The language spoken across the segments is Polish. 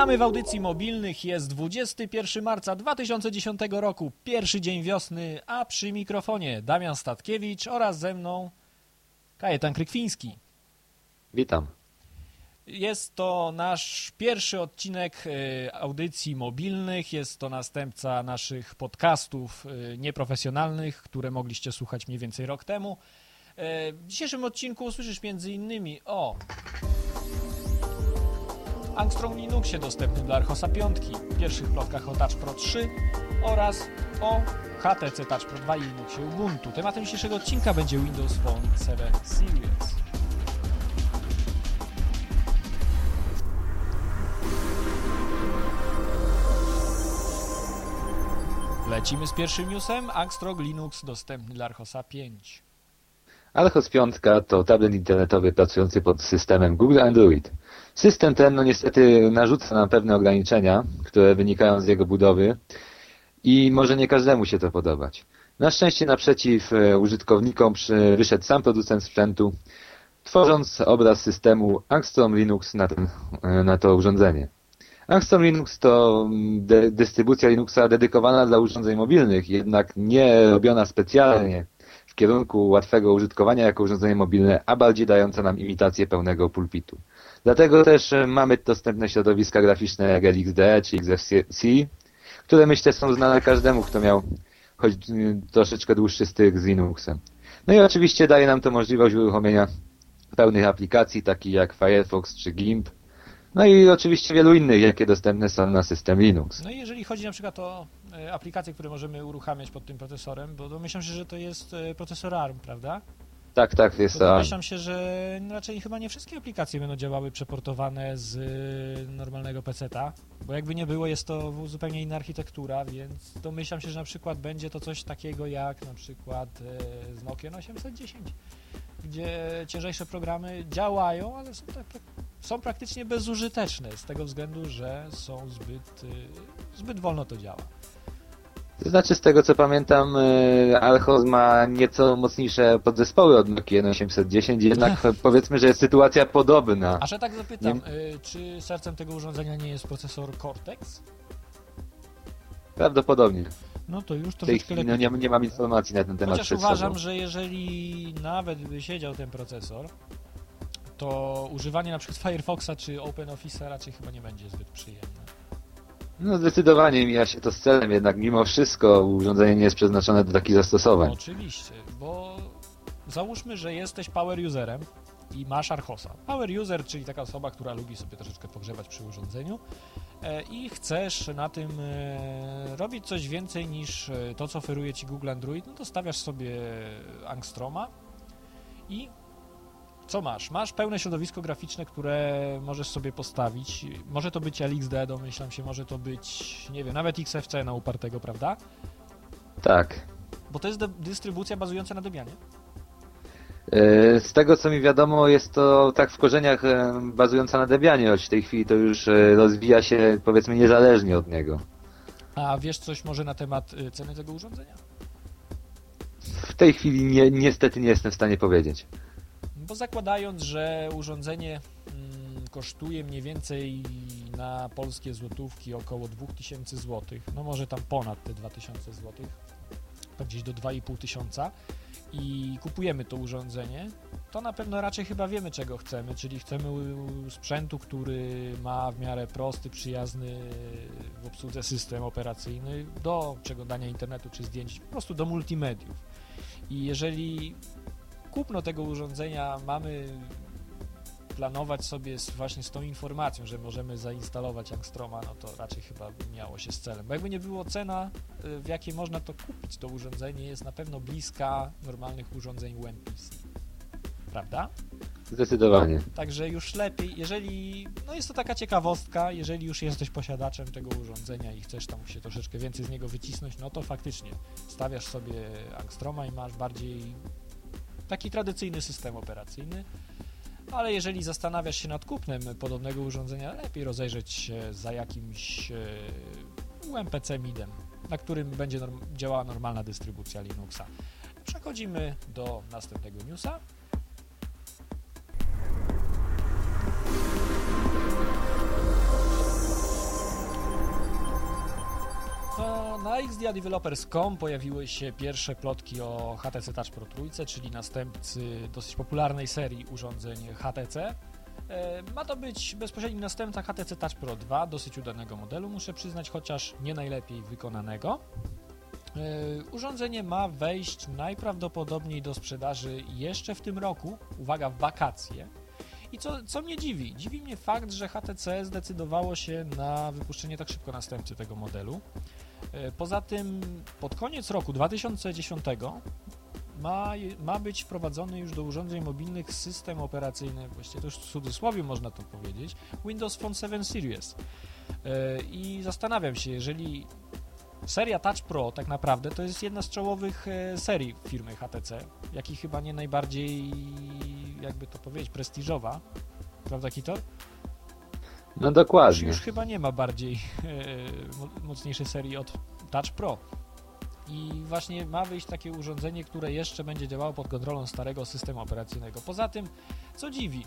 Witamy w audycji mobilnych. Jest 21 marca 2010 roku, pierwszy dzień wiosny, a przy mikrofonie Damian Statkiewicz oraz ze mną Kajetan Krykwiński. Witam. Jest to nasz pierwszy odcinek y, audycji mobilnych. Jest to następca naszych podcastów y, nieprofesjonalnych, które mogliście słuchać mniej więcej rok temu. Y, w dzisiejszym odcinku usłyszysz między innymi o Armstrong Linuxie dostępnym dla Archosa 5, pierwszych plotkach o Touch Pro 3 oraz o HTC Touch Pro 2 i Linuxie Ubuntu. Tematem dzisiejszego odcinka będzie Windows Phone 7 Series. Lecimy z pierwszym newsem. Angstrong Linux dostępny dla Archosa 5. Archos 5 to tablet internetowy pracujący pod systemem Google Android. System ten no niestety narzuca nam pewne ograniczenia, które wynikają z jego budowy i może nie każdemu się to podobać. Na szczęście naprzeciw e, użytkownikom wyszedł sam producent sprzętu, tworząc obraz systemu Angstrom Linux na, ten, e, na to urządzenie. Angstrom Linux to mm, dystrybucja Linuxa dedykowana dla urządzeń mobilnych, jednak nie robiona specjalnie w kierunku łatwego użytkowania jako urządzenie mobilne, a bardziej dająca nam imitację pełnego pulpitu. Dlatego też e, mamy dostępne środowiska graficzne jak LXD czy XFC, które myślę są znane każdemu, kto miał choć e, troszeczkę dłuższy styk z Linuxem. No i oczywiście daje nam to możliwość uruchomienia pełnych aplikacji, takich jak Firefox czy GIMP, no i oczywiście wielu innych, jakie dostępne są na system Linux. No i jeżeli chodzi na przykład o e, aplikacje, które możemy uruchamiać pod tym procesorem, bo domyślam się, że to jest procesor ARM, prawda? Tak, tak, jest to. Domyślam się, że raczej chyba nie wszystkie aplikacje będą działały przeportowane z y, normalnego PC-ta, bo jakby nie było, jest to zupełnie inna architektura, więc domyślam się, że na przykład będzie to coś takiego jak na przykład y, z Nokia 810, gdzie ciężejsze programy działają, ale są, tak, są praktycznie bezużyteczne z tego względu, że są zbyt, y, zbyt wolno to działa. To znaczy, z tego co pamiętam, y, Alchos ma nieco mocniejsze podzespoły od Nokia 810, jednak powiedzmy, że jest sytuacja podobna. A że tak zapytam, nie... Y, czy sercem tego urządzenia nie jest procesor Cortex? Prawdopodobnie. No to już troszeczkę chwili, no nie, nie mam informacji na ten temat Chociaż uważam, że jeżeli nawet by siedział ten procesor, to używanie na przykład Firefoxa czy OpenOffice'a raczej chyba nie będzie zbyt przyjemne. No zdecydowanie mija się to z celem, jednak mimo wszystko urządzenie nie jest przeznaczone do takich zastosowań. No, oczywiście, bo załóżmy, że jesteś power userem i masz Archosa. Power user, czyli taka osoba, która lubi sobie troszeczkę pogrzebać przy urządzeniu e, i chcesz na tym e, robić coś więcej niż e, to, co oferuje Ci Google Android, no to stawiasz sobie Angstroma i co masz? Masz pełne środowisko graficzne, które możesz sobie postawić. Może to być LXD, domyślam się, może to być, nie wiem, nawet XFC na upartego, prawda? Tak. Bo to jest dystrybucja bazująca na Debianie? E, z tego co mi wiadomo, jest to tak w korzeniach e, bazująca na Debianie, choć w tej chwili to już e, rozwija się powiedzmy niezależnie od niego. A wiesz coś może na temat ceny tego urządzenia? W tej chwili nie, niestety nie jestem w stanie powiedzieć bo zakładając, że urządzenie mm, kosztuje mniej więcej na polskie złotówki około 2000 zł, no może tam ponad te 2000 zł, to gdzieś do 2500 i kupujemy to urządzenie, to na pewno raczej chyba wiemy czego chcemy, czyli chcemy sprzętu, który ma w miarę prosty, przyjazny w obsłudze system operacyjny do przeglądania internetu czy zdjęć, po prostu do multimediów. I jeżeli kupno tego urządzenia mamy planować sobie z, właśnie z tą informacją, że możemy zainstalować Angstroma, no to raczej chyba miało się z celem. Bo jakby nie było cena, y, w jakiej można to kupić, to urządzenie jest na pewno bliska normalnych urządzeń UMPC. Prawda? Zdecydowanie. Także już lepiej, jeżeli, no jest to taka ciekawostka, jeżeli już jesteś posiadaczem tego urządzenia i chcesz tam się troszeczkę więcej z niego wycisnąć, no to faktycznie stawiasz sobie Angstroma i masz bardziej taki tradycyjny system operacyjny, ale jeżeli zastanawiasz się nad kupnem podobnego urządzenia, lepiej rozejrzeć się za jakimś e, UMPC MIDem, na którym będzie norm działała normalna dystrybucja Linuxa. Przechodzimy do następnego newsa. Na xdiadevelopers.com pojawiły się pierwsze plotki o HTC Touch Pro Trójce, czyli następcy dosyć popularnej serii urządzeń HTC. E, ma to być bezpośredni następca HTC Touch Pro 2, dosyć udanego modelu, muszę przyznać, chociaż nie najlepiej wykonanego. E, urządzenie ma wejść najprawdopodobniej do sprzedaży jeszcze w tym roku, uwaga, w wakacje. I co, co mnie dziwi? Dziwi mnie fakt, że HTC zdecydowało się na wypuszczenie tak szybko następcy tego modelu. E, poza tym pod koniec roku 2010 ma, ma być wprowadzony już do urządzeń mobilnych system operacyjny, właściwie to już w cudzysłowie można to powiedzieć, Windows Phone 7 Series. E, I zastanawiam się, jeżeli seria Touch Pro tak naprawdę to jest jedna z czołowych e, serii firmy HTC, jak i chyba nie najbardziej, jakby to powiedzieć, prestiżowa. Prawda, Kitor? No dokładnie. Już, już chyba nie ma bardziej e, mocniejszej serii od Touch Pro. I właśnie ma wyjść takie urządzenie, które jeszcze będzie działało pod kontrolą starego systemu operacyjnego. Poza tym, co dziwi?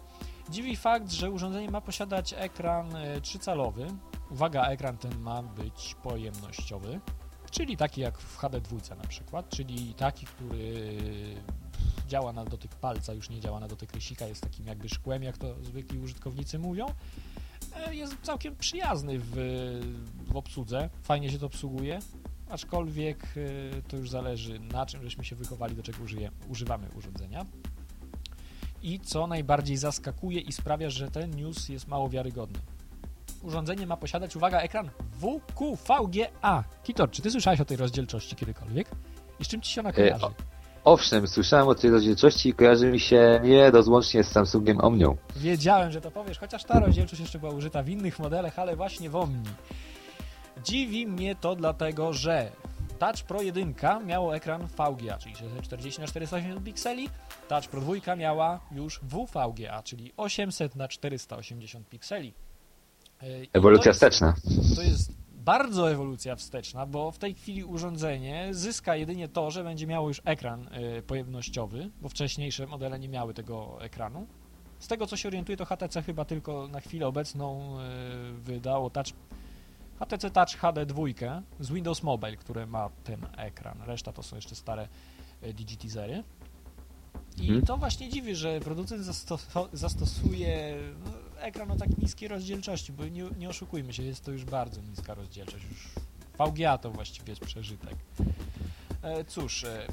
Dziwi fakt, że urządzenie ma posiadać ekran 3-calowy. Uwaga, ekran ten ma być pojemnościowy, czyli taki jak w HD2 na przykład, czyli taki, który działa na dotyk palca, już nie działa na dotyk rysika, jest takim jakby szkłem, jak to zwykli użytkownicy mówią. E, jest całkiem przyjazny w, w obsłudze, fajnie się to obsługuje, aczkolwiek e, to już zależy na czym żeśmy się wychowali, do czego użyje, używamy urządzenia. I co najbardziej zaskakuje i sprawia, że ten news jest mało wiarygodny. Urządzenie ma posiadać, uwaga, ekran WQVGA. Kitor, czy ty słyszałeś o tej rozdzielczości kiedykolwiek? I z czym ci się ona e, kojarzy? Owszem, słyszałem o tej rozdzielczości i kojarzy mi się nie rozłącznie z Samsungiem Omnią. Wiedziałem, że to powiesz, chociaż ta rozdzielczość jeszcze była użyta w innych modelach, ale właśnie w Omni. Dziwi mnie to dlatego, że Touch Pro 1 miało ekran VGA, czyli 640 x 480 pikseli, Touch Pro 2 miała już WVGA, czyli 800 x 480 pikseli. I Ewolucja wsteczna. To jest bardzo ewolucja wsteczna, bo w tej chwili urządzenie zyska jedynie to, że będzie miało już ekran y, pojemnościowy, bo wcześniejsze modele nie miały tego ekranu. Z tego co się orientuję, to HTC chyba tylko na chwilę obecną y, wydało Touch HTC Touch HD2 z Windows Mobile, które ma ten ekran. Reszta to są jeszcze stare y, digitizery. I mhm. to właśnie dziwi, że producent zastosuje no, ekran o tak niskiej rozdzielczości, bo nie, nie oszukujmy się, jest to już bardzo niska rozdzielczość. Już VGA to właściwie jest przeżytek. E, cóż, e,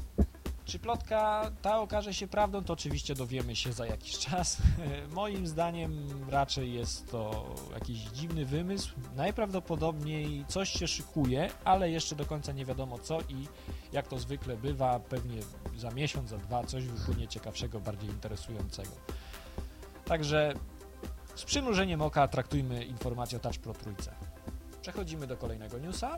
czy plotka ta okaże się prawdą, to oczywiście dowiemy się za jakiś czas. E, moim zdaniem raczej jest to jakiś dziwny wymysł. Najprawdopodobniej coś się szykuje, ale jeszcze do końca nie wiadomo co i jak to zwykle bywa, pewnie za miesiąc, za dwa coś wypłynie ciekawszego, bardziej interesującego. Także z przymrużeniem oka traktujmy informację o Touch Pro trójce. Przechodzimy do kolejnego newsa.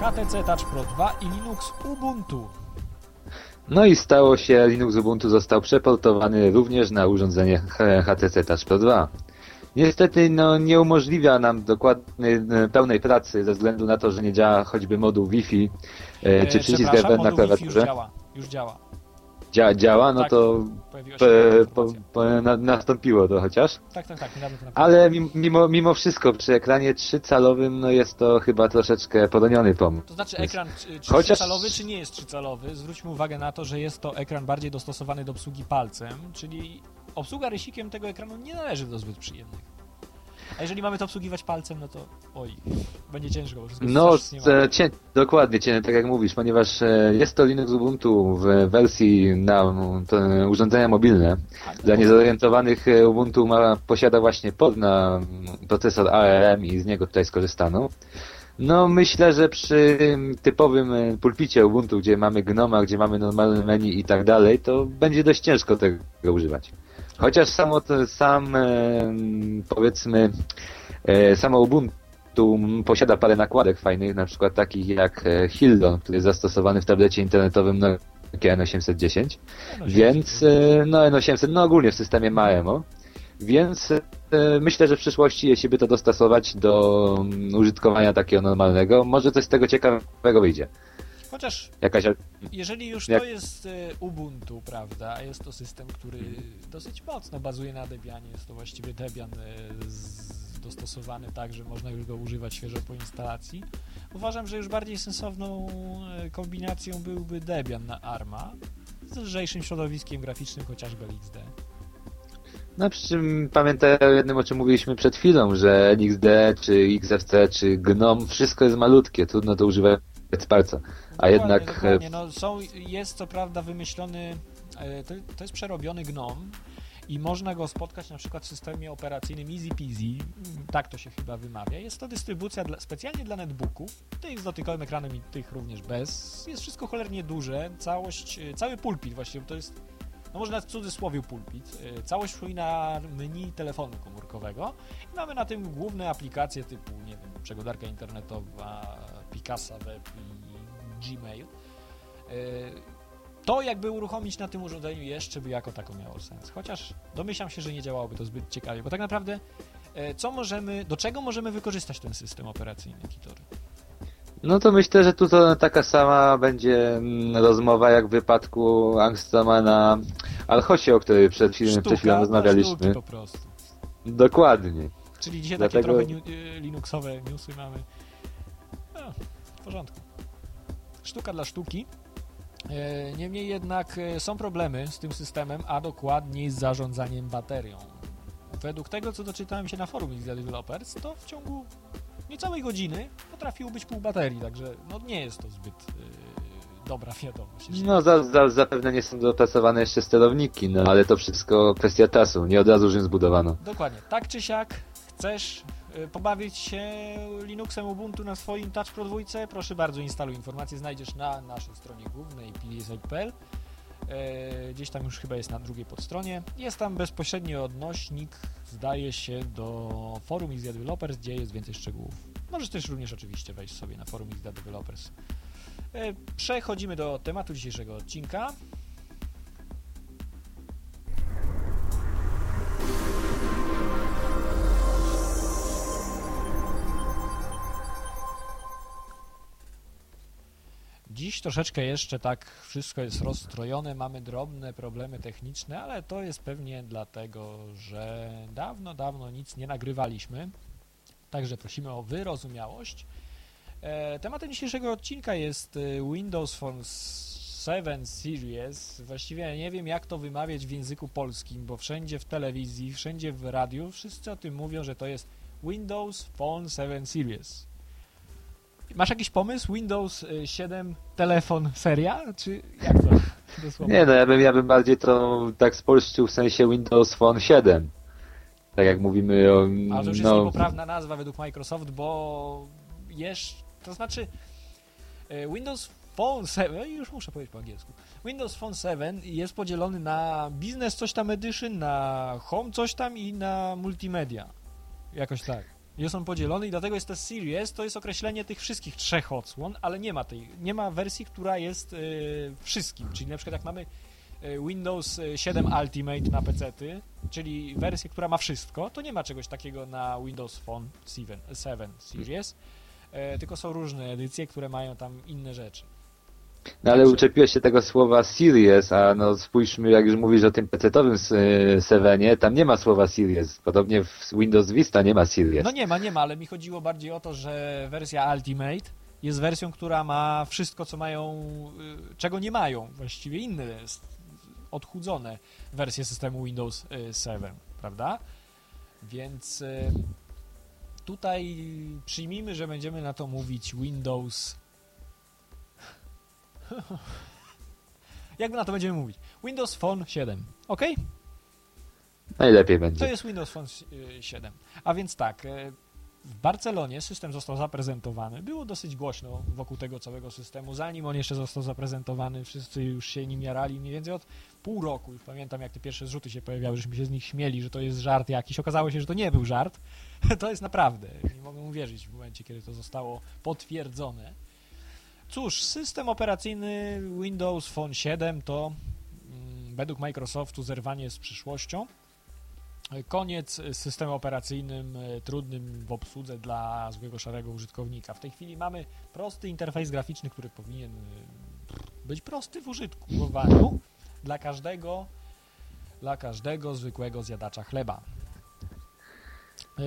HTC Touch Pro 2 i Linux Ubuntu. No i stało się, Linux Ubuntu został przeportowany również na urządzenie HTC Touch Pro 2. Niestety no, nie umożliwia nam dokładnej, e, pełnej pracy ze względu na to, że nie działa choćby moduł Wi-Fi e, czy przycisk RB na klawiaturze. Już działa, już działa. Dzia, działa, no tak, to po, po, na, nastąpiło to chociaż. Tak, tak, tak. Ale mimo, mimo wszystko przy ekranie 3-calowym no jest to chyba troszeczkę podoniony pomysł. To znaczy ekran 3-calowy czy nie jest 3-calowy? Zwróćmy uwagę na to, że jest to ekran bardziej dostosowany do obsługi palcem, czyli obsługa rysikiem tego ekranu nie należy do zbyt przyjemnych. A jeżeli mamy to obsługiwać palcem, no to oj, będzie ciężko, bo No, e, cię, dokładnie, cię, tak jak mówisz, ponieważ e, jest to Linux Ubuntu w wersji na te urządzenia mobilne. Dla niezorientowanych e, Ubuntu ma, posiada właśnie pod na procesor ARM i z niego tutaj skorzystano. No myślę, że przy typowym pulpicie Ubuntu, gdzie mamy Gnoma, gdzie mamy normalne menu i tak dalej, to będzie dość ciężko tego używać. Chociaż samo to, sam, powiedzmy, e, samo Ubuntu posiada parę nakładek fajnych, na przykład takich jak e, Hildon, który jest zastosowany w tablecie internetowym Nokia N810, no, więc, e, no N800, no ogólnie w systemie MAEMO, więc myślę, że w przyszłości, jeśli by to dostosować do użytkowania takiego normalnego, może coś z tego ciekawego wyjdzie. Chociaż jakaś... jeżeli już Jak- to jest e, Ubuntu, prawda, a jest to system, który dosyć mocno bazuje na Debianie, jest to właściwie Debian e, dostosowany tak, że można już go używać świeżo po instalacji, uważam, że już bardziej sensowną e, kombinacją byłby Debian na ARMA z lżejszym środowiskiem graficznym, chociażby LXD. No przy czym pamiętaj o jednym, o czym mówiliśmy przed chwilą, że NXD, czy XFC, czy GNOME, wszystko jest malutkie, trudno to używać palca. A jednak e, Dokładnie. No, są, jest co prawda wymyślony, e, to, to jest przerobiony GNOME i można go spotkać na przykład w systemie operacyjnym Easy Peasy, tak to się chyba wymawia. Jest to dystrybucja dla, specjalnie dla netbooków, tych z dotykowym ekranem i tych również bez. Jest wszystko cholernie duże, całość, e, cały pulpit właściwie, to jest, no może nawet w cudzysłowie pulpit, całość przypomina menu telefonu komórkowego i mamy na tym główne aplikacje typu, nie wiem, przeglądarka internetowa, Picasa Web i Gmail. E, To jakby uruchomić na tym urządzeniu jeszcze by jako tako miało sens. Chociaż domyślam się, że nie działałoby to zbyt ciekawie, bo tak naprawdę e, co możemy, do czego możemy wykorzystać ten system operacyjny Kitory? No to myślę, że tu to taka sama będzie mm, rozmowa jak w wypadku Angstroma na Alchosie, o której przed chwilą, przed chwilą rozmawialiśmy. po prostu. Dokładnie. Czyli dzisiaj Dlatego- takie trochę e, linuxowe newsy mamy. Porządku. Sztuka dla sztuki. E, Niemniej jednak e, są problemy z tym systemem, a dokładniej z zarządzaniem baterią. Według tego, co doczytałem się na forum Xdia Developers, to w ciągu niecałej godziny potrafiło być pół baterii, także no nie jest to zbyt e, dobra wiadomość. No za, za, zapewne nie są dopracowane jeszcze sterowniki, no ale to wszystko kwestia czasu, nie od razu już zbudowano. Dokładnie. Tak czy siak, chcesz pobawić się Linuxem Ubuntu na swoim Touch Pro 2, proszę bardzo, instaluj informacje, znajdziesz na naszej stronie głównej pdsite.pl. E, Gdzieś tam już chyba jest na drugiej podstronie. Jest tam bezpośrednio odnośnik, zdaje się, do forum Xdia Developers, gdzie jest więcej szczegółów. Możesz też również oczywiście wejść sobie na forum Xdia Developers. E, Przechodzimy do tematu dzisiejszego odcinka. Dziś troszeczkę jeszcze tak wszystko jest rozstrojone, mamy drobne problemy techniczne, ale to jest pewnie dlatego, że dawno, dawno nic nie nagrywaliśmy. Także prosimy o wyrozumiałość. E, tematem dzisiejszego odcinka jest e, Windows Phone 7 Series. Właściwie nie wiem, jak to wymawiać w języku polskim, bo wszędzie w telewizji, wszędzie w radiu wszyscy o tym mówią, że to jest Windows Phone 7 Series. Masz jakiś pomysł? Windows y, 7 telefon seria? Czy jak to dosłownie? Nie no, ja bym, ja bym bardziej to tak spolszczył w sensie Windows Phone 7. Tak jak mówimy o... Ale to już jest no, niepoprawna nazwa według Microsoft, bo jeszcze, to znaczy y, Windows Phone 7, już muszę powiedzieć po angielsku, Windows Phone 7 jest podzielony na Business coś tam Edition, na Home coś tam i na Multimedia. Jakoś tak. Jest on podzielony i dlatego jest to Series, to jest określenie tych wszystkich trzech odsłon, ale nie ma tej, nie ma wersji, która jest y, wszystkim, czyli na przykład jak mamy y, Windows 7 Ultimate na PC-ty, czyli wersję, która ma wszystko, to nie ma czegoś takiego na Windows Phone 7, 7 Series, e, tylko są różne edycje, które mają tam inne rzeczy. No ale uczepiłeś się tego słowa Series, a no spójrzmy, jak już mówisz o tym PC-owym s- Sevenie, tam nie ma słowa Series. Podobnie w Windows Vista nie ma Series. No nie ma, nie ma, ale mi chodziło bardziej o to, że wersja Ultimate jest wersją, która ma wszystko, co mają, y, czego nie mają właściwie inne odchudzone wersje systemu Windows y, 7, prawda? Więc y, tutaj przyjmijmy, że będziemy na to mówić Windows. Jak na to będziemy mówić? Windows Phone 7, ok? Najlepiej To będzie. jest Windows Phone y, 7. A więc tak, y, w Barcelonie system został zaprezentowany. Było dosyć głośno wokół tego całego systemu. Zanim on jeszcze został zaprezentowany, wszyscy już się nim jarali. Mniej więcej od pół roku. Już pamiętam, jak te pierwsze zrzuty się pojawiały, żeśmy się z nich śmieli, że to jest żart jakiś. Okazało się, że to nie był żart. To jest naprawdę. Nie mogę uwierzyć w momencie, kiedy to zostało potwierdzone. Cóż, system operacyjny Windows Phone 7 to mm, według Microsoftu zerwanie z przyszłością. koniec systemem operacyjnym e, trudnym w obsłudze dla zwykłego szarego użytkownika. W tej chwili mamy prosty interfejs graficzny, który powinien e, być prosty w użytkowaniu dla każdego, dla każdego zwykłego zjadacza chleba. E,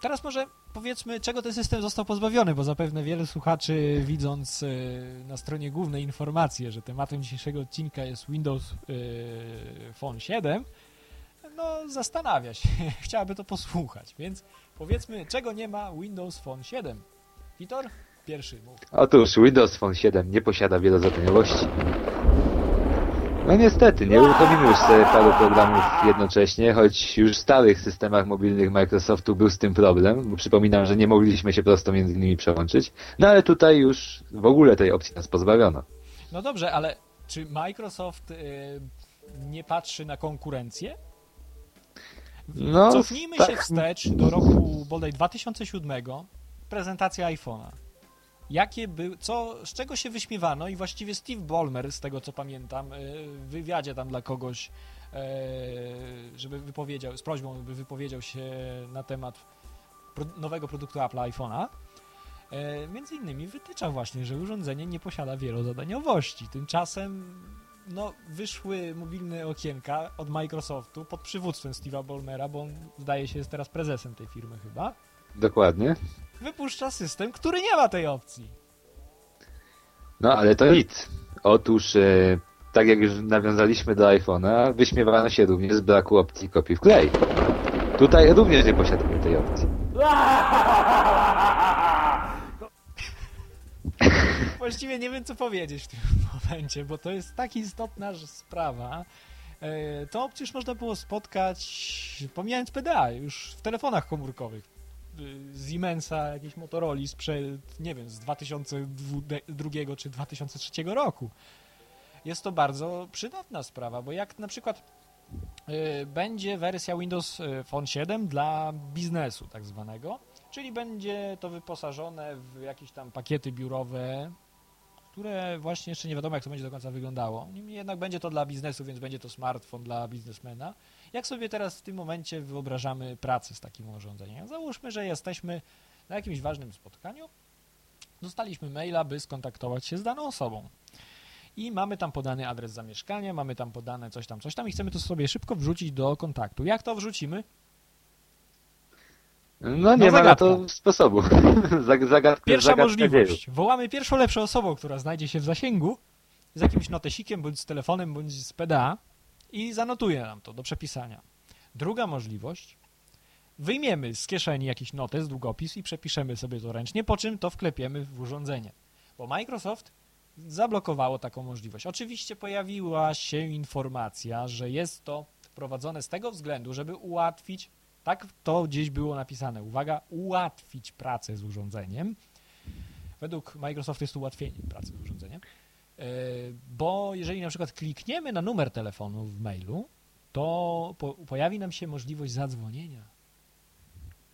teraz może powiedzmy, czego ten system został pozbawiony, bo zapewne wiele słuchaczy, widząc na stronie głównej informację, że tematem dzisiejszego odcinka jest Windows Phone 7, no zastanawia się, chciałaby to posłuchać, więc powiedzmy, czego nie ma Windows Phone 7. Witor, pierwszy mów. Otóż Windows Phone 7 nie posiada wielozadaniowości. No niestety, nie uruchomimy już sobie paru programów jednocześnie, choć już w starych systemach mobilnych Microsoftu był z tym problem, bo przypominam, że nie mogliśmy się prosto między nimi przełączyć, no ale tutaj już w ogóle tej opcji nas pozbawiono. No dobrze, ale czy Microsoft y, nie patrzy na konkurencję? No, Cofnijmy tak. się wstecz do roku bodaj 2007, prezentacja iPhone'a. Jakie był, co, z czego się wyśmiewano i właściwie Steve Ballmer, z tego co pamiętam, y, w wywiadzie tam dla kogoś, y, żeby wypowiedział, z prośbą, by wypowiedział się na temat nowego produktu Apple iPhone'a, y, między innymi wytycza właśnie, że urządzenie nie posiada wielozadaniowości. Tymczasem no, wyszły mobilne okienka od Microsoftu pod przywództwem Steve'a Ballmera, bo on zdaje się jest teraz prezesem tej firmy chyba. Dokładnie. Wypuszcza system, który nie ma tej opcji. No, ale to nic. Otóż, e, tak jak już nawiązaliśmy do iPhone'a, wyśmiewano się również z braku opcji kopii w klej. Tutaj również nie posiadamy tej opcji. Właściwie nie wiem, co powiedzieć w tym momencie, bo to jest tak istotna sprawa. E, to przecież można było spotkać, pomijając PDA, już w telefonach komórkowych. E, Siemensa, jakiejś Motorola sprzed, nie wiem, z 2002 czy 2003 roku. Jest to bardzo przydatna sprawa, bo jak na przykład e, będzie wersja Windows Phone 7 dla biznesu tak zwanego, czyli będzie to wyposażone w jakieś tam pakiety biurowe, które właśnie jeszcze nie wiadomo, jak to będzie do końca wyglądało. Niemniej jednak będzie to dla biznesu, więc będzie to smartfon dla biznesmena. Jak sobie teraz w tym momencie wyobrażamy pracę z takim urządzeniem? Załóżmy, że jesteśmy na jakimś ważnym spotkaniu, dostaliśmy maila, by skontaktować się z daną osobą. I mamy tam podany adres zamieszkania, mamy tam podane coś tam, coś tam i chcemy to sobie szybko wrzucić do kontaktu. Jak to wrzucimy? No nie no, ma na to sposobu. zagadka, Pierwsza możliwość. Dzieju. Wołamy pierwszą lepszą osobą, która znajdzie się w zasięgu z jakimś notesikiem, bądź z telefonem, bądź z PDA i zanotuje nam to do przepisania. Druga możliwość. Wyjmiemy z kieszeni jakiś notes, długopis i przepiszemy sobie to ręcznie, po czym to wklepiemy w urządzenie. Bo Microsoft zablokowało taką możliwość. Oczywiście pojawiła się informacja, że jest to wprowadzone z tego względu, żeby ułatwić tak to gdzieś było napisane. Uwaga, ułatwić pracę z urządzeniem. Według Microsoft jest to ułatwienie pracy z urządzeniem. E, bo jeżeli na przykład klikniemy na numer telefonu w mailu, to po, pojawi nam się możliwość zadzwonienia.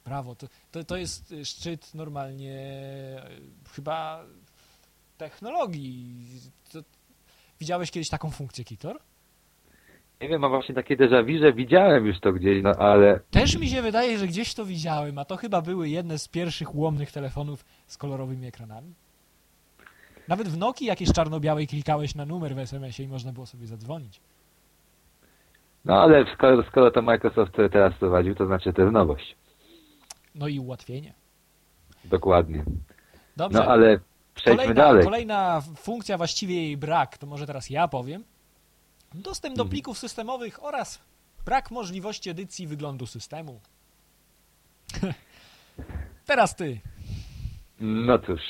Brawo, to, to, to jest szczyt normalnie e, chyba technologii. To, widziałeś kiedyś taką funkcję, Kitor? Nie wiem, mam właśnie takie déjà że widziałem już to gdzieś, no ale... Też mi się wydaje, że gdzieś to widziałem, a to chyba były jedne z pierwszych łomnych telefonów z kolorowymi ekranami. Nawet w Nokii jakieś czarno-białej klikałeś na numer w SMS-ie i można było sobie zadzwonić. No ale skoro, skoro to Microsoft teraz prowadził, to znaczy to jest nowość. No i ułatwienie. Dokładnie. Dobrze. No ale przejdźmy kolejna, dalej. Kolejna funkcja, właściwie jej brak, to może teraz ja powiem, Dostęp do mhm. plików systemowych oraz brak możliwości edycji wyglądu systemu. Teraz ty. No cóż,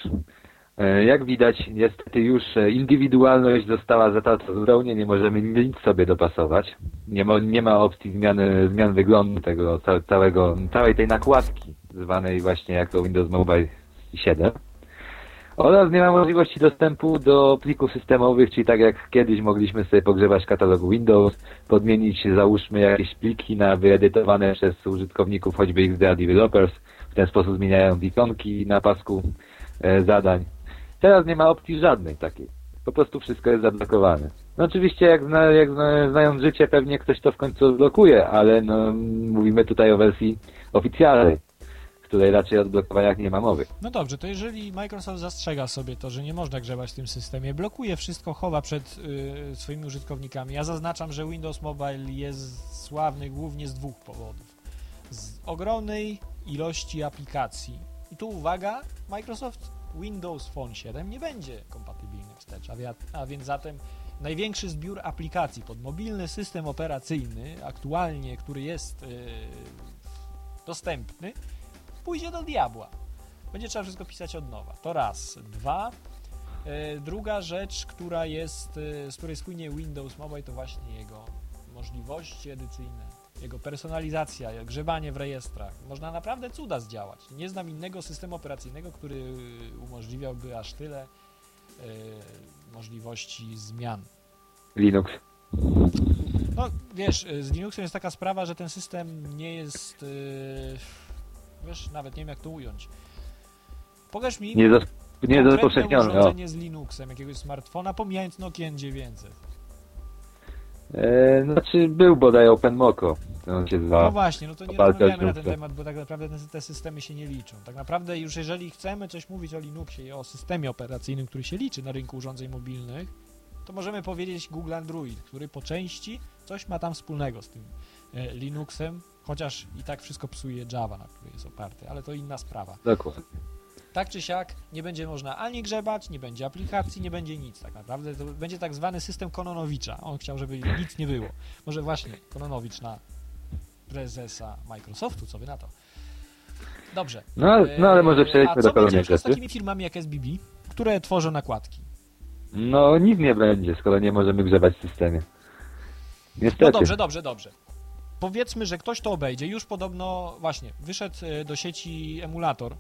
jak widać, niestety już e, indywidualność została zatarta zupełnie, nie możemy nic sobie dopasować. Nie ma, nie ma opcji zmiany, zmian wyglądu tego całego, całej tej nakładki, zwanej właśnie jako Windows Mobile 7. Oraz nie ma możliwości dostępu do plików systemowych, czyli tak jak kiedyś mogliśmy sobie pogrzebać katalog Windows, podmienić załóżmy jakieś pliki na wyedytowane przez użytkowników choćby XDA Developers, w ten sposób zmieniają ikonki na pasku e, zadań. Teraz nie ma opcji żadnej takiej. Po prostu wszystko jest zablokowane. No oczywiście, jak, zna, jak zna, znając życie, pewnie ktoś to w końcu odblokuje, ale no, mówimy tutaj o wersji oficjalnej, której raczej o odblokowaniach nie ma mowy. No dobrze, to jeżeli Microsoft zastrzega sobie to, że nie można grzebać w tym systemie, blokuje wszystko, chowa przed y, swoimi użytkownikami. Ja zaznaczam, że Windows Mobile jest sławny głównie z dwóch powodów. Z ogromnej ilości aplikacji. I tu uwaga, Microsoft Windows Phone 7 nie będzie kompatybilny wstecz, a, a więc zatem największy zbiór aplikacji pod mobilny system operacyjny, aktualnie, który jest yy, dostępny, pójdzie do diabła. Będzie trzeba wszystko pisać od nowa. To raz. Dwa. Yy, druga rzecz, która jest, yy, z której spłynie Windows Mobile, to właśnie jego możliwości edycyjne, jego personalizacja, grzebanie w rejestrach. Można naprawdę cuda zdziałać. Nie znam innego systemu operacyjnego, który umożliwiałby aż tyle możliwości zmian. Linux. No wiesz, z Linuxem jest taka sprawa, że ten system nie jest, wiesz, nawet nie wiem jak to ująć. Pokaż mi nie, za, nie konkretne urządzenie z Linuxem, jakiegoś smartfona, pomijając Nokia N900. E, znaczy był bodaj OpenMoko. No właśnie, no to nie rozmawiamy na ten temat, bo tak naprawdę te, te, systemy się nie liczą. Tak naprawdę już jeżeli chcemy coś mówić o Linuxie i o systemie operacyjnym, który się liczy na rynku urządzeń mobilnych, to możemy powiedzieć Google Android, który po części coś ma tam wspólnego z tym e, Linuxem, chociaż i tak wszystko psuje Java, na której jest oparty, ale to inna sprawa. Dokładnie. Tak czy siak nie będzie można ani grzebać, nie będzie aplikacji, nie będzie nic tak naprawdę. To będzie tak zwany system Kononowicza. On chciał, żeby nic nie było. Może właśnie Kononowicz na prezesa Microsoftu, co wy na to? Dobrze. No, no ale może przejdźmy do kolejnej rzeczy. Z takimi firmami jak SBB, które tworzą nakładki? No nic nie będzie, skoro nie możemy grzebać w systemie. Niestety. No dobrze, dobrze, dobrze. Powiedzmy, że ktoś to obejdzie. Już podobno, właśnie, wyszedł e, do sieci emulator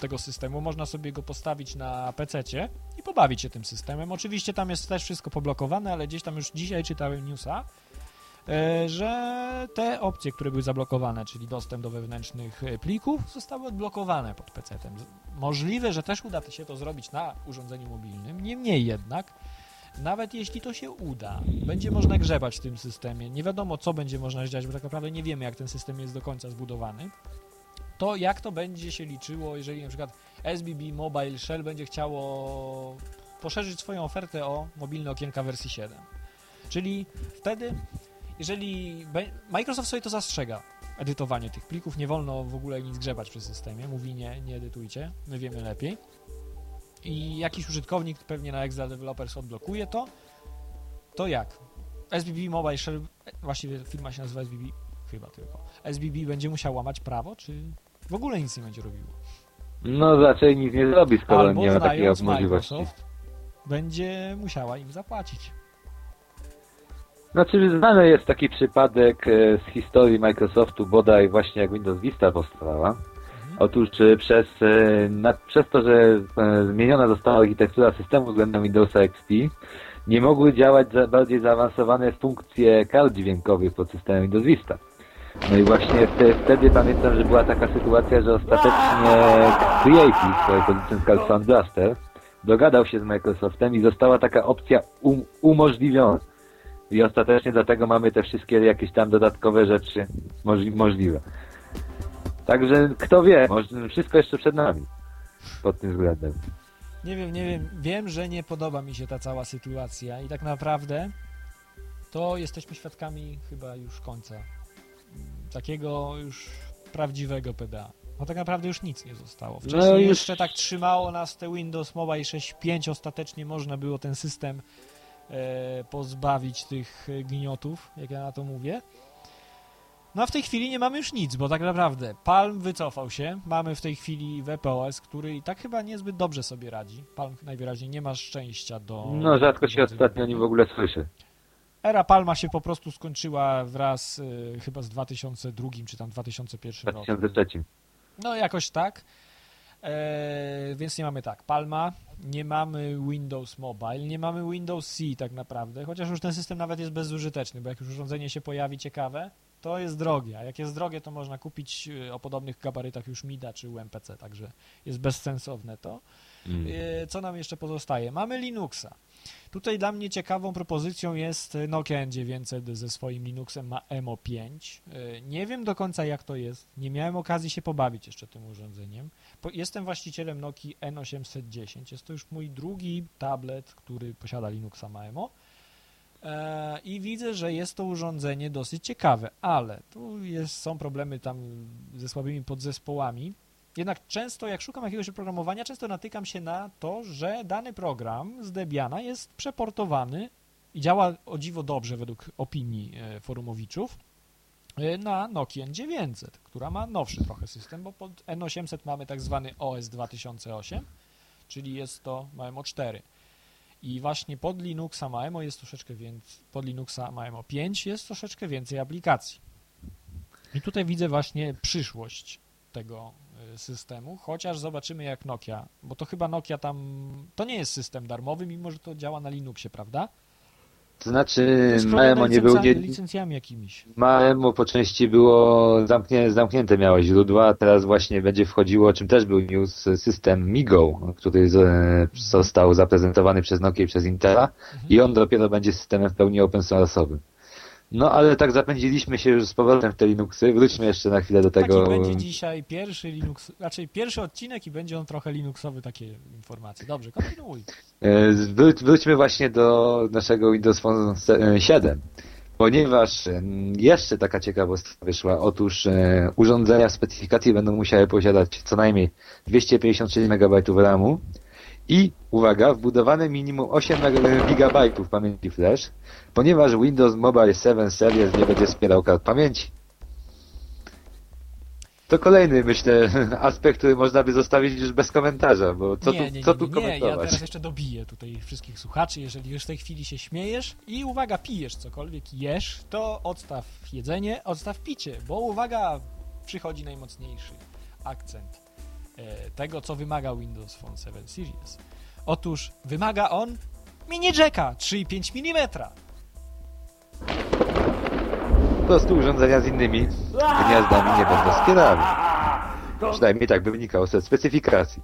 tego systemu. Można sobie go postawić na PC i pobawić się tym systemem. Oczywiście tam jest też wszystko poblokowane, ale gdzieś tam już dzisiaj czytałem newsa, E, że te opcje, które były zablokowane, czyli dostęp do wewnętrznych e, plików, zostały odblokowane pod PC-tem. Możliwe, że też uda się to zrobić na urządzeniu mobilnym, niemniej jednak nawet jeśli to się uda, będzie można grzebać w tym systemie, nie wiadomo co będzie można dziać, bo tak naprawdę nie wiemy jak ten system jest do końca zbudowany, to jak to będzie się liczyło, jeżeli na przykład SBB Mobile Shell będzie chciało poszerzyć swoją ofertę o mobilne okienka wersji 7. Czyli wtedy jeżeli Microsoft sobie to zastrzega, edytowanie tych plików, nie wolno w ogóle nic grzebać przy systemie, mówi nie, nie edytujcie, my wiemy lepiej. I jakiś użytkownik pewnie na Excel Developers odblokuje to, to jak? SBB Mobile Shell, właściwie firma się nazywa SBB, chyba tylko. SBB będzie musiał łamać prawo, czy w ogóle nic nie będzie robiło? No raczej nic nie zrobi, skoro Albo nie ma takiej możliwości. Microsoft będzie musiała im zapłacić. Znaczy znany jest taki przypadek e, z historii Microsoftu, bodaj właśnie jak Windows Vista powstawała. Mhm. Otóż e, przez, e, na, przez to, że zmieniona została architektura systemu względem Windowsa XP, nie mogły działać za, bardziej zaawansowane funkcje kart dźwiękowych pod systemem Windows Vista. No i właśnie wtedy pamiętam, że była taka sytuacja, że ostatecznie Creative, producent Sound Blaster, dogadał się z Microsoftem i została taka opcja um, umożliwiona. I ostatecznie dlatego mamy te wszystkie jakieś tam dodatkowe rzeczy możli możliwe. Także kto wie, wszystko jeszcze przed nami pod tym względem. Nie wiem, nie wiem. Wiem, że nie podoba mi się ta cała sytuacja i tak naprawdę to jesteśmy świadkami chyba już końca takiego już prawdziwego PDA. Bo tak naprawdę już nic nie zostało. Wcześniej no już... jeszcze tak trzymało nas te Windows Mobile 6.5, ostatecznie można było ten system e, pozbawić tych gniotów, jak ja na to mówię. No a w tej chwili nie mamy już nic, bo tak naprawdę Palm wycofał się. Mamy w tej chwili WPOS, który i tak chyba niezbyt dobrze sobie radzi. Palm najwyraźniej nie ma szczęścia do... No rzadko się ostatnio nie w ogóle słyszy. Era Palma się po prostu skończyła wraz y, chyba z 2002 czy tam 2001 rokiem. 2003. No jakoś tak. E, więc nie mamy tak, Palma, nie mamy Windows Mobile, nie mamy Windows C tak naprawdę, chociaż już ten system nawet jest bezużyteczny, bo jak już urządzenie się pojawi ciekawe, to jest drogie, a jak jest drogie, to można kupić e, o podobnych gabarytach już MIDA czy UMPC, także jest bezsensowne to. Mm. E, co nam jeszcze pozostaje? Mamy Linuxa. Tutaj dla mnie ciekawą propozycją jest Nokia N900 ze swoim Linuxem ma MO5. E, nie wiem do końca jak to jest. Nie miałem okazji się pobawić jeszcze tym urządzeniem. Jestem właścicielem Nokii N810. Jest to już mój drugi tablet, który posiada Linuxa ma MO. E, I widzę, że jest to urządzenie dosyć ciekawe, ale tu jest, są problemy tam ze słabymi podzespołami. Jednak często, jak szukam jakiegoś oprogramowania, często natykam się na to, że dany program z Debiana jest przeportowany i działa o dziwo dobrze według opinii e, forumowiczów e, na Nokia N900, która ma nowszy trochę system, bo pod N800 mamy tak zwany OS 2008, czyli jest to MO 4. I właśnie pod Linuxa MAEMO jest troszeczkę więcej, pod Linuxa MAEMO 5 jest troszeczkę więcej aplikacji. I tutaj widzę właśnie przyszłość tego systemu, chociaż zobaczymy jak Nokia, bo to chyba Nokia tam, to nie jest system darmowy, mimo że to działa na Linuxie, prawda? To znaczy Maemo nie był... Nie... licencjami jakimiś. Maemo po części było zamknięte, zamknięte miało źródła, a teraz właśnie będzie wchodziło, czym też był news, system MiGo, który został zaprezentowany przez Nokia i przez Intela mhm. i on dopiero będzie systemem w pełni open source'owym. No ale tak zapędziliśmy się już z powrotem w te Linuxy. Wróćmy jeszcze na chwilę do tego. Taki będzie dzisiaj pierwszy Linux, raczej pierwszy odcinek i będzie on trochę Linuxowy, takie informacje. Dobrze, kontynuuj. E, wróćmy właśnie do naszego Windows Phone 7. Ponieważ e, jeszcze taka ciekawostka wyszła. Otóż e, urządzenia specyfikacji będą musiały posiadać co najmniej 256 MB RAMu i, uwaga, wbudowane minimum 8 GB pamięci flash, ponieważ Windows Mobile 7 Series nie będzie wspierał kart pamięci. To kolejny, myślę, aspekt, który można by zostawić już bez komentarza, bo co nie, tu, nie, co tu nie, komentować? Nie, ja teraz jeszcze dobiję tutaj wszystkich słuchaczy, jeżeli już w tej chwili się śmiejesz i uwaga, pijesz cokolwiek jesz, to odstaw jedzenie, odstaw picie, bo uwaga, przychodzi najmocniejszy akcent tego, co wymaga Windows Phone 7 Series. Otóż wymaga on mini jacka 3,5 mm. Po prostu urządzenia z innymi gniazdami nie będą wspierały. Przynajmniej tak by wynikało ze specyfikacji.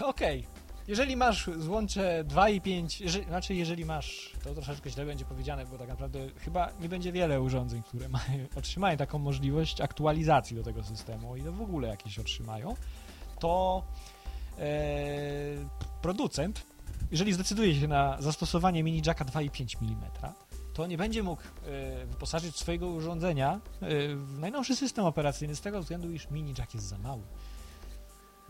Okej. Okay. Jeżeli masz złącze 2,5, jeżeli, znaczy jeżeli masz, to troszeczkę źle będzie powiedziane, bo tak naprawdę chyba nie będzie wiele urządzeń, które mają, otrzymają taką możliwość aktualizacji do tego systemu i to w ogóle jakieś otrzymają, to e, producent, jeżeli zdecyduje się na zastosowanie mini jacka 2,5 mm, to nie będzie mógł e, wyposażyć swojego urządzenia e, w najnowszy system operacyjny z tego względu, iż mini jack jest za mały.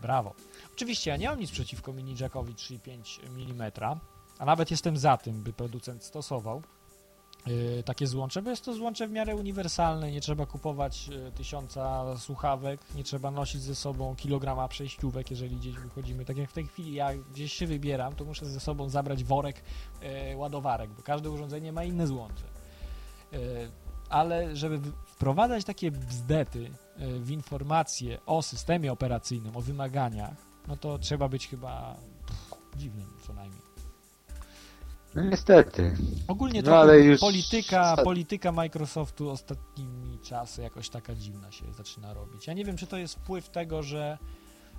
Brawo. Oczywiście ja nie mam nic przeciwko mini jackowi 3,5 mm, a nawet jestem za tym, by producent stosował takie złącze, bo jest to złącze w miarę uniwersalne, nie trzeba kupować y, tysiąca słuchawek, nie trzeba nosić ze sobą kilograma przejściówek, jeżeli gdzieś wychodzimy. Tak jak w tej chwili ja gdzieś się wybieram, to muszę ze sobą zabrać worek e, ładowarek, bo każde urządzenie ma inne złącze. Ale żeby wprowadzać takie bzdety w informacje o systemie operacyjnym, o wymaganiach, no to trzeba być chyba pff, dziwnym co najmniej. No niestety. Ogólnie no, ale już... polityka, polityka Microsoftu ostatnimi czasy jakoś taka dziwna się zaczyna robić. Ja nie wiem, czy to jest wpływ tego, że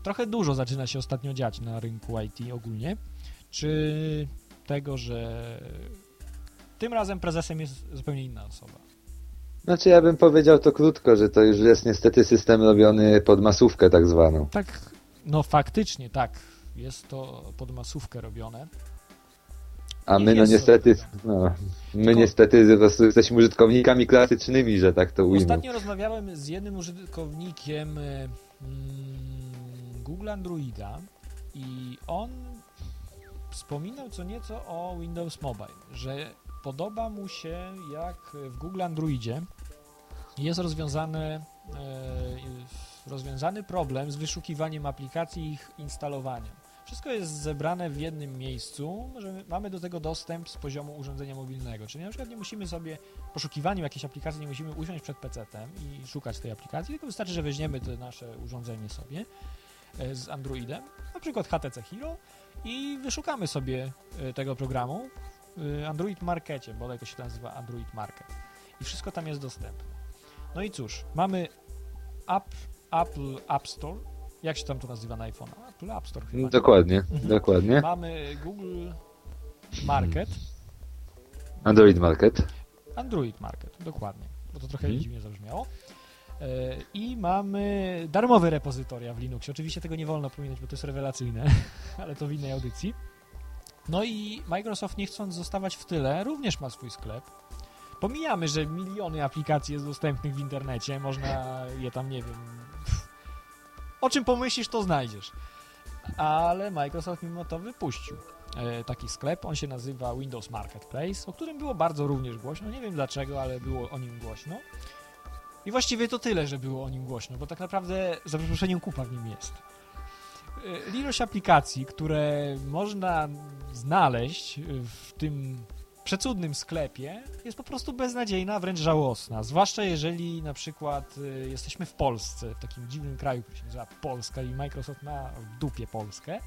trochę dużo zaczyna się ostatnio dziać na rynku IT ogólnie, czy tego, że tym razem prezesem jest zupełnie inna osoba. Znaczy ja bym powiedział to krótko, że to już jest niestety system robiony pod masówkę tak zwaną. Tak, no faktycznie tak. Jest to pod masówkę robione. A my no niestety, no, my niestety jesteśmy użytkownikami klasycznymi, że tak to ujmę. Ostatnio rozmawiałem z jednym użytkownikiem mm, Google Androida i on wspominał co nieco o Windows Mobile, że podoba mu się jak w Google Androidzie jest rozwiązany, e, rozwiązany problem z wyszukiwaniem aplikacji i ich instalowaniem. Wszystko jest zebrane w jednym miejscu, że mamy do tego dostęp z poziomu urządzenia mobilnego, czyli na przykład nie musimy sobie poszukiwaniem jakiejś aplikacji, nie musimy usiąść przed PC-tem i szukać tej aplikacji, tylko wystarczy, że weźmiemy to nasze urządzenie sobie e, z Androidem, na przykład HTC Hero i wyszukamy sobie e, tego programu w Android Markecie, bo to się nazywa Android Market i wszystko tam jest dostępne. No i cóż, mamy App, Apple App Store, jak się tam to nazywa na iPhone? Apple App Store chyba. Dokładnie, mhm. dokładnie. Mamy Google Market. Android Market. Android Market, dokładnie, bo to trochę Mhm. dziwnie zabrzmiało. E, I mamy darmowe repozytoria w Linuxie. Oczywiście tego nie wolno pominąć, bo to jest rewelacyjne, ale to w innej audycji. No i Microsoft, nie chcąc zostawać w tyle, również ma swój sklep. Pomijamy, że miliony aplikacji jest dostępnych w internecie, można je tam, nie wiem, o czym pomyślisz, to znajdziesz. Ale Microsoft mimo to wypuścił e, taki sklep, on się nazywa Windows Marketplace, o którym było bardzo również głośno, nie wiem dlaczego, ale było o nim głośno. I właściwie to tyle, że było o nim głośno, bo tak naprawdę, za przeproszeniem, kupa w nim jest. E, Ilość aplikacji, które można znaleźć w tym przecudnym sklepie jest po prostu beznadziejna, wręcz żałosna. Zwłaszcza jeżeli na przykład y, jesteśmy w Polsce, w takim dziwnym kraju, który się nazywa Polska i Microsoft ma w dupie Polskę,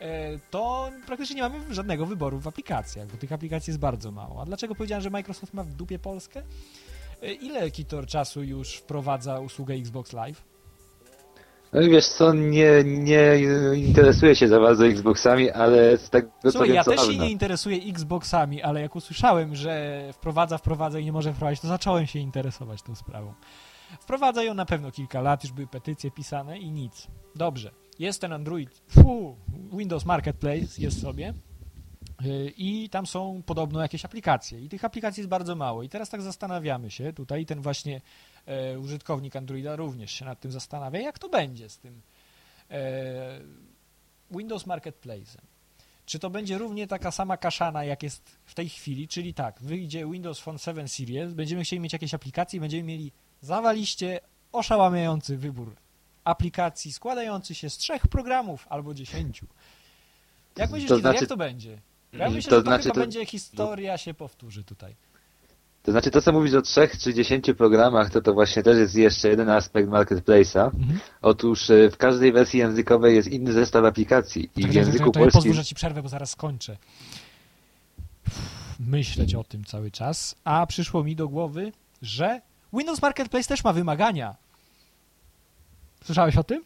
e, to praktycznie nie mamy żadnego wyboru w aplikacjach, bo tych aplikacji jest bardzo mało. A dlaczego powiedziałem, że Microsoft ma w dupie Polskę? E, Ile Kitor czasu już wprowadza usługę Xbox Live? No wiesz co, nie, nie interesuję się za bardzo Xboxami, ale z tego co Słuchaj, wiem, ja co też się nie interesuję Xboxami, ale jak usłyszałem, że wprowadza, wprowadza i nie może wprowadzić, to zacząłem się interesować tą sprawą. Wprowadza ją na pewno kilka lat, już były petycje pisane i nic. Dobrze, jest ten Android, fu, Windows Marketplace, jest sobie yy, i tam są podobno jakieś aplikacje i tych aplikacji jest bardzo mało i teraz tak zastanawiamy się, tutaj ten właśnie użytkownik Androida również się nad tym zastanawia, jak to będzie z tym e, Windows Marketplace'em. Czy to będzie równie taka sama kaszana, jak jest w tej chwili, czyli tak, wyjdzie Windows Phone 7 Series, będziemy chcieli mieć jakieś aplikacje i będziemy mieli zawaliście oszałamiający wybór aplikacji składający się z trzech programów albo dziesięciu. Jak myślisz, To znaczy- jak to będzie? Ja myślę, to że to znaczy to- będzie historia się powtórzy tutaj. To znaczy to, co mówisz o trzech czy dziesięciu programach, to to właśnie też jest jeszcze jeden aspekt Marketplace'a. Mhm. Otóż e, w każdej wersji językowej jest inny zestaw aplikacji i w Czekaj, czekaj, języku to ja pozwól, polskim... że ci przerwę, bo zaraz skończę. Myśleć o tym cały czas, a przyszło mi do głowy, że Windows Marketplace też ma wymagania. Słyszałeś o tym?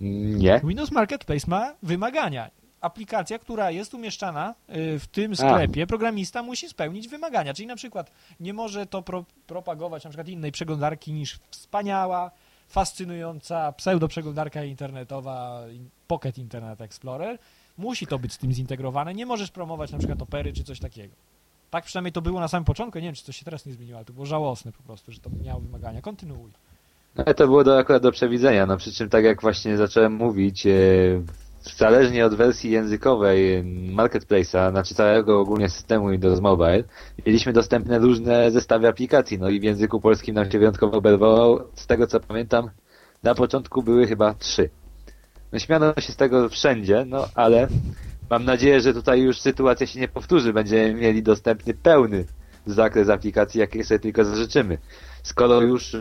Nie? Windows Marketplace ma wymagania. Aplikacja, która jest umieszczana y, w tym sklepie, programista musi spełnić wymagania. Czyli na przykład nie może to pro, propagować na przykład innej przeglądarki niż wspaniała, fascynująca pseudo-przeglądarka internetowa in- Pocket Internet Explorer. Musi to być z tym zintegrowane. Nie możesz promować na przykład opery czy coś takiego. Tak przynajmniej to było na samym początku. Nie wiem, czy coś się teraz nie zmieniło, ale to było żałosne po prostu, że to miało wymagania. Kontynuuj. No, ale to było do, akurat do przewidzenia, no przy czym tak jak właśnie zacząłem mówić, e, zależnie od wersji językowej Marketplace'a, znaczy całego ogólnie systemu Windows Mobile, mieliśmy dostępne różne zestawy aplikacji, no i w języku polskim nam się wyjątkowo oberwało, z tego co pamiętam, na początku były chyba trzy. No śmiano się z tego wszędzie, no ale mam nadzieję, że tutaj już sytuacja się nie powtórzy, będziemy mieli dostępny pełny zakres aplikacji, jakie sobie tylko zażyczymy. Skoro już e,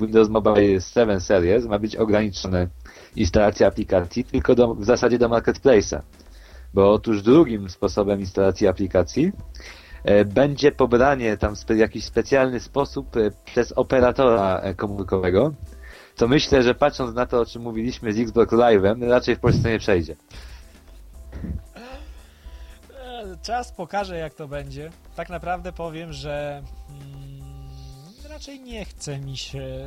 Windows Mobile 7 Series ma być ograniczone instalacja aplikacji tylko do, w zasadzie do Marketplace'a. Bo otóż drugim sposobem instalacji aplikacji e, będzie pobranie tam w jakiś specjalny sposób e, przez operatora e, komórkowego, co myślę, że patrząc na to, o czym mówiliśmy z Xbox Live'em, raczej w Polsce nie przejdzie. Czas pokaże, jak to będzie. Tak naprawdę powiem, że mm, raczej nie chce mi się,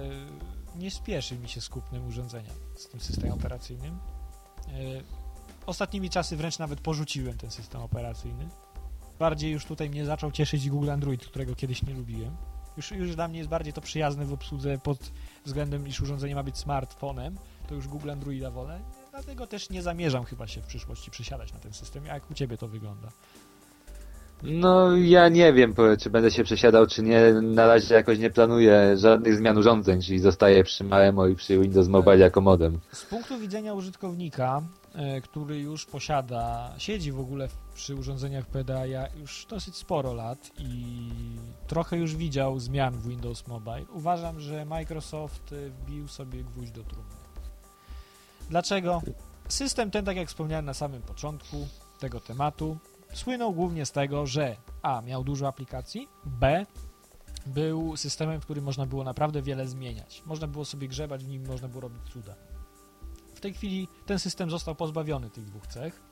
nie spieszy mi się z kupnem urządzenia z tym systemem operacyjnym. E, Ostatnimi czasy wręcz nawet porzuciłem ten system operacyjny. Bardziej już tutaj mnie zaczął cieszyć Google Android, którego kiedyś nie lubiłem. Już, już dla mnie jest bardziej to przyjazne w obsłudze pod względem, iż urządzenie ma być smartfonem, to już Google Androida wolę. Dlatego też nie zamierzam chyba się w przyszłości przesiadać na ten system. Jak u Ciebie to wygląda? No, ja nie wiem, czy będę się przesiadał, czy nie. Na razie jakoś nie planuję żadnych zmian urządzeń, czyli zostaję przy MMO i przy Windows Mobile jako modem. Z punktu widzenia użytkownika, e, który już posiada, siedzi w ogóle przy urządzeniach PDA już dosyć sporo lat i trochę już widział zmian w Windows Mobile, uważam, że Microsoft e, wbił sobie gwóźdź do trumny. Dlaczego? System ten, tak jak wspomniałem na samym początku tego tematu, słynął głównie z tego, że A. miał dużo aplikacji, B. był systemem, w którym można było naprawdę wiele zmieniać. Można było sobie grzebać w nim, można było robić cuda. W tej chwili ten system został pozbawiony tych dwóch cech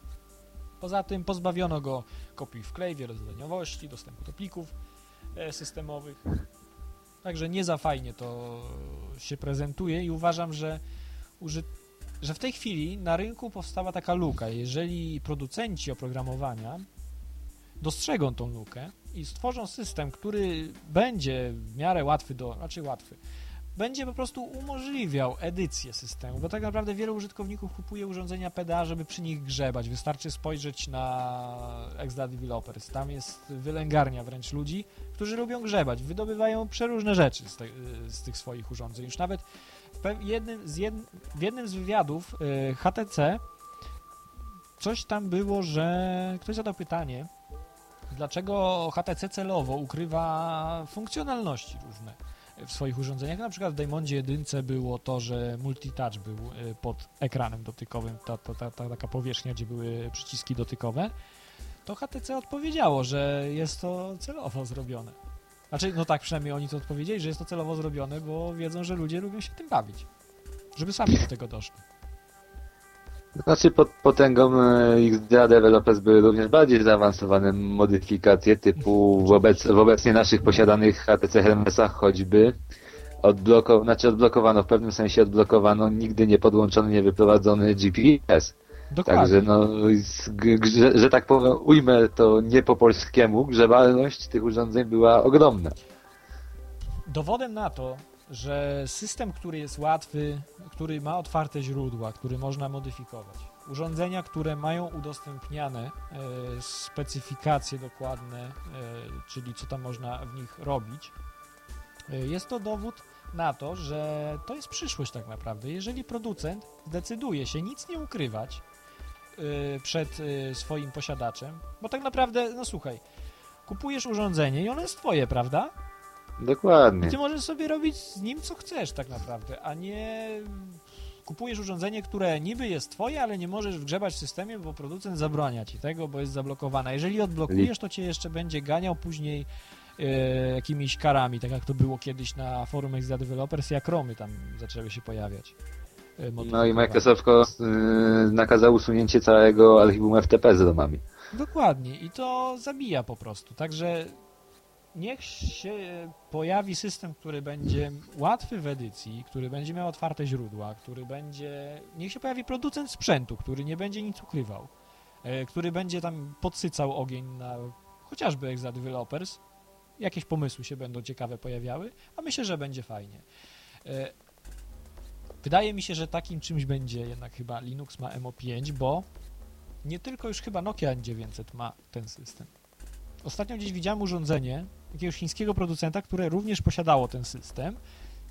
Poza tym pozbawiono go kopiuj wklej, wielozadaniowości, dostępu do plików e, systemowych. Także nie za fajnie to się prezentuje i uważam, że, że w tej chwili na rynku powstała taka luka. Jeżeli producenci oprogramowania dostrzegą tą lukę i stworzą system, który będzie w miarę łatwy do, raczej łatwy, będzie po prostu umożliwiał edycję systemu, bo tak naprawdę wielu użytkowników kupuje urządzenia PDA, żeby przy nich grzebać. Wystarczy spojrzeć na XDA Developers. Tam jest wylęgarnia wręcz ludzi, którzy lubią grzebać, wydobywają przeróżne rzeczy z, te, z tych swoich urządzeń. Już nawet w jednym z, jed, w jednym z wywiadów y, HTC coś tam było, że ktoś zadał pytanie, dlaczego HTC celowo ukrywa funkcjonalności różne w swoich urządzeniach. Na przykład w Diamondzie 1 było to, że multitouch był y, pod ekranem dotykowym, ta, ta, ta, ta taka powierzchnia, gdzie były przyciski dotykowe. To HTC odpowiedziało, że jest to celowo zrobione. Znaczy, no tak, przynajmniej oni to odpowiedzieli, że jest to celowo zrobione, bo wiedzą, że ludzie lubią się tym bawić. Żeby sami do tego doszli. Znaczy pod potęgą e, XDA Developers były również bardziej zaawansowane modyfikacje typu w, obec, w obecnie naszych posiadanych HTC Hermesach choćby odbloko, znaczy odblokowano, w pewnym sensie odblokowano nigdy nie podłączony, nie wyprowadzony GPS. Dokładnie. Także no, że, że tak powiem, ujmę to nie po polskiemu, grzewalność tych urządzeń była ogromna. Dowodem na to, że system, który jest łatwy, który ma otwarte źródła, który można modyfikować, urządzenia, które mają udostępniane e, specyfikacje dokładne, e, czyli co tam można w nich robić, e, jest to dowód na to, że to jest przyszłość tak naprawdę. Jeżeli producent zdecyduje się nic nie ukrywać e, przed e, swoim posiadaczem, bo tak naprawdę, no słuchaj, kupujesz urządzenie i ono jest twoje, prawda? Dokładnie. I ty możesz sobie robić z nim co chcesz tak naprawdę, a nie kupujesz urządzenie, które niby jest twoje, ale nie możesz wgrzebać w systemie, bo producent zabrania ci tego, bo jest zablokowana. Jeżeli odblokujesz, to cię jeszcze będzie ganiał później e, jakimiś karami, tak jak to było kiedyś na forum XDA Developers, jak romy tam zaczęły się pojawiać. E, no i Microsoft y, nakazał usunięcie całego archiwum FTP z romami. Dokładnie i to zabija po prostu, także niech się pojawi system, który będzie łatwy w edycji, który będzie miał otwarte źródła, który będzie... Niech się pojawi producent sprzętu, który nie będzie nic ukrywał, e, który będzie tam podsycał ogień na chociażby Exa Developers. Jakieś pomysły się będą ciekawe pojawiały, a myślę, że będzie fajnie. E, wydaje mi się, że takim czymś będzie jednak chyba Linux ma MO5, bo nie tylko już chyba Nokia N900 ma ten system. Ostatnio gdzieś widziałem urządzenie jakiegoś chińskiego producenta, które również posiadało ten system.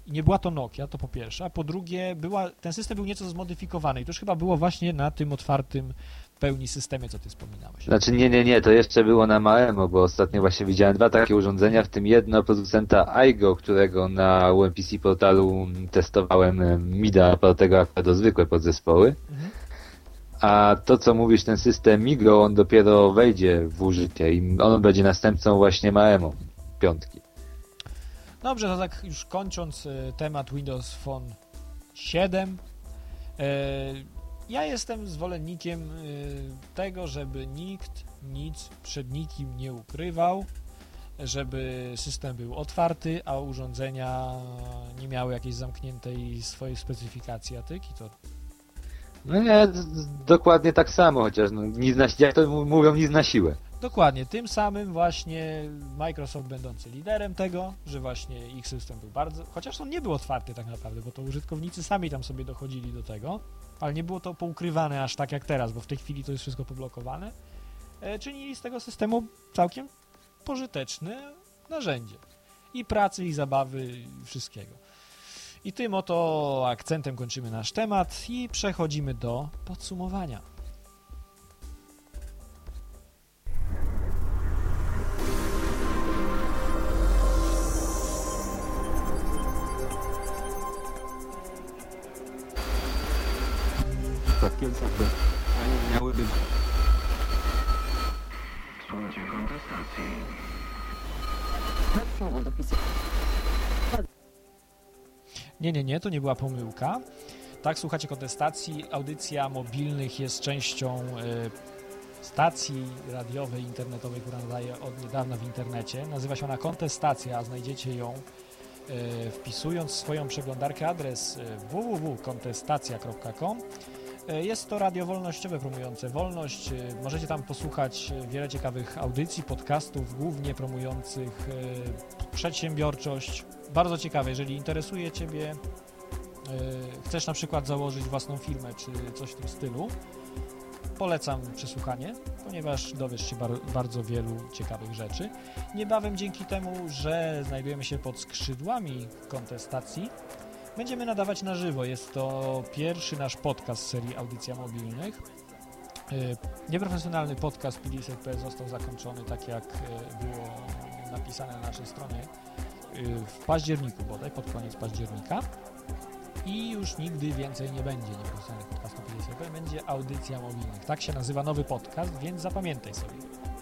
I nie była to Nokia, to po pierwsze, a po drugie była, ten system był nieco zmodyfikowany i to już chyba było właśnie na tym otwartym pełni systemie, co ty wspominałeś. Znaczy nie, nie, nie, to jeszcze było na Maemo, bo ostatnio właśnie widziałem dwa takie urządzenia, w tym jedno producenta Aigo, którego na UMPC portalu testowałem MIDA, tego do zwykłe podzespoły. Mhm. A to, co mówisz, ten system Migro, on dopiero wejdzie w użycie i on będzie następcą właśnie Maemo piątki. Dobrze, to tak już kończąc e, temat Windows Phone 7. E, ja jestem zwolennikiem e, tego, żeby nikt nic przed nikim nie ukrywał, żeby system był otwarty, a urządzenia nie miały jakiejś zamkniętej swojej specyfikacji atyki. To no nie, dokładnie tak samo, chociaż no, nic na, jak to mówią, nic na siłę. Dokładnie, tym samym właśnie Microsoft będący liderem tego, że właśnie ich system był bardzo, chociaż on nie był otwarty tak naprawdę, bo to użytkownicy sami tam sobie dochodzili do tego, ale nie było to poukrywane aż tak jak teraz, bo w tej chwili to jest wszystko poblokowane, e, czynili z tego systemu całkiem pożyteczne narzędzie i pracy, i zabawy, i wszystkiego. I tym oto akcentem kończymy nasz temat i przechodzimy do podsumowania. Takie zapytania miały być w punkcie kontestacji. Nie, nie, nie, to nie była pomyłka. Tak, słuchacie kontestacji. Audycja mobilnych jest częścią y, stacji radiowej, internetowej, która nadaje od niedawna w internecie. Nazywa się ona Kontestacja, a znajdziecie ją e, wpisując w swoją przeglądarkę adres e, www.kontestacja.com. E, Jest to radio wolnościowe promujące wolność. E, Możecie tam posłuchać e, wiele ciekawych audycji, podcastów, głównie promujących przedsiębiorczość. Bardzo ciekawe, jeżeli interesuje Ciebie, chcesz na przykład założyć własną firmę czy coś w tym stylu, polecam przesłuchanie, ponieważ dowiesz się bar bardzo wielu ciekawych rzeczy. Niebawem dzięki temu, że znajdujemy się pod skrzydłami kontestacji, będziemy nadawać na żywo. Jest to pierwszy nasz podcast z serii Audycja Mobilnych. Y, Nieprofesjonalny podcast PDSP został zakończony tak jak y, było napisane na naszej stronie y, w październiku bodaj, pod koniec października i już nigdy więcej nie będzie nieprofesjonalnych podcastów PDSP, będzie Audycja Mobilnych. Tak się nazywa nowy podcast, więc zapamiętaj sobie.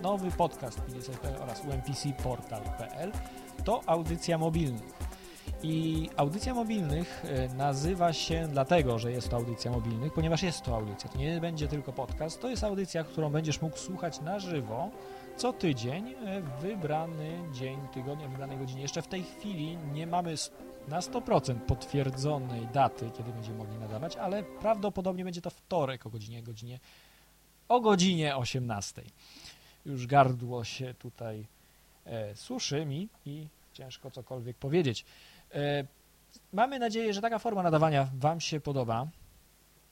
Nowy podcast PDSP oraz umpcportal.pl to Audycja Mobilnych. I audycja mobilnych e, nazywa się dlatego, że jest to audycja mobilnych, ponieważ jest to audycja. To nie będzie tylko podcast, to jest audycja, którą będziesz mógł słuchać na żywo co tydzień, e, wybrany dzień tygodnia, wybranej godzinie. Jeszcze w tej chwili nie mamy na 100% potwierdzonej daty, kiedy będziemy mogli nadawać, ale prawdopodobnie będzie to wtorek o godzinie, godzinie o godzinie 18. Już gardło się tutaj e, suszy mi i ciężko cokolwiek powiedzieć. E, Mamy nadzieję, że taka forma nadawania Wam się podoba.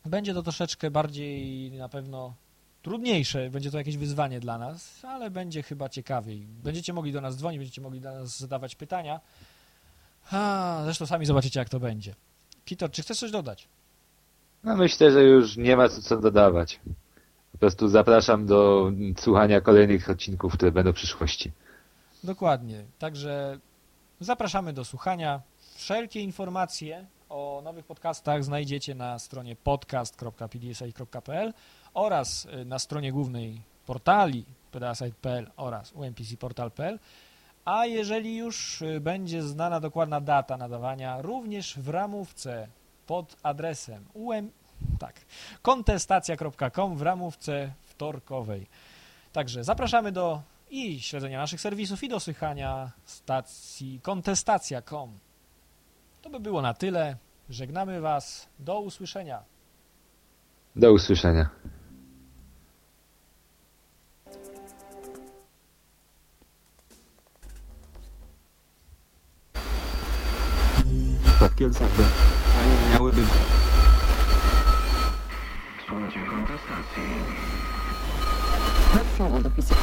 Będzie to troszeczkę bardziej na pewno trudniejsze, będzie to jakieś wyzwanie dla nas, ale będzie chyba ciekawiej. Będziecie mogli do nas dzwonić, będziecie mogli do nas zadawać pytania. A, zresztą sami zobaczycie, jak to będzie. Kitor, czy chcesz coś dodać? No myślę, że już nie ma co, co dodawać. Po prostu zapraszam do słuchania kolejnych odcinków, które będą w przyszłości. Dokładnie. Także zapraszamy do słuchania. Wszelkie informacje o nowych podcastach znajdziecie na stronie podcast.pdsi.pl oraz y, na stronie głównej portali pdasite.pl oraz umpcportal.pl. A jeżeli już y, będzie znana dokładna data nadawania, również w ramówce pod adresem um, tak, kontestacja.com w ramówce wtorkowej. Także zapraszamy do i śledzenia naszych serwisów i do słuchania stacji kontestacja.com. To by było na tyle. Żegnamy Was. Do usłyszenia. Do usłyszenia. Przypadki odsapy. A nie miały być. Słuchajcie kontestacji. Web forward opisy.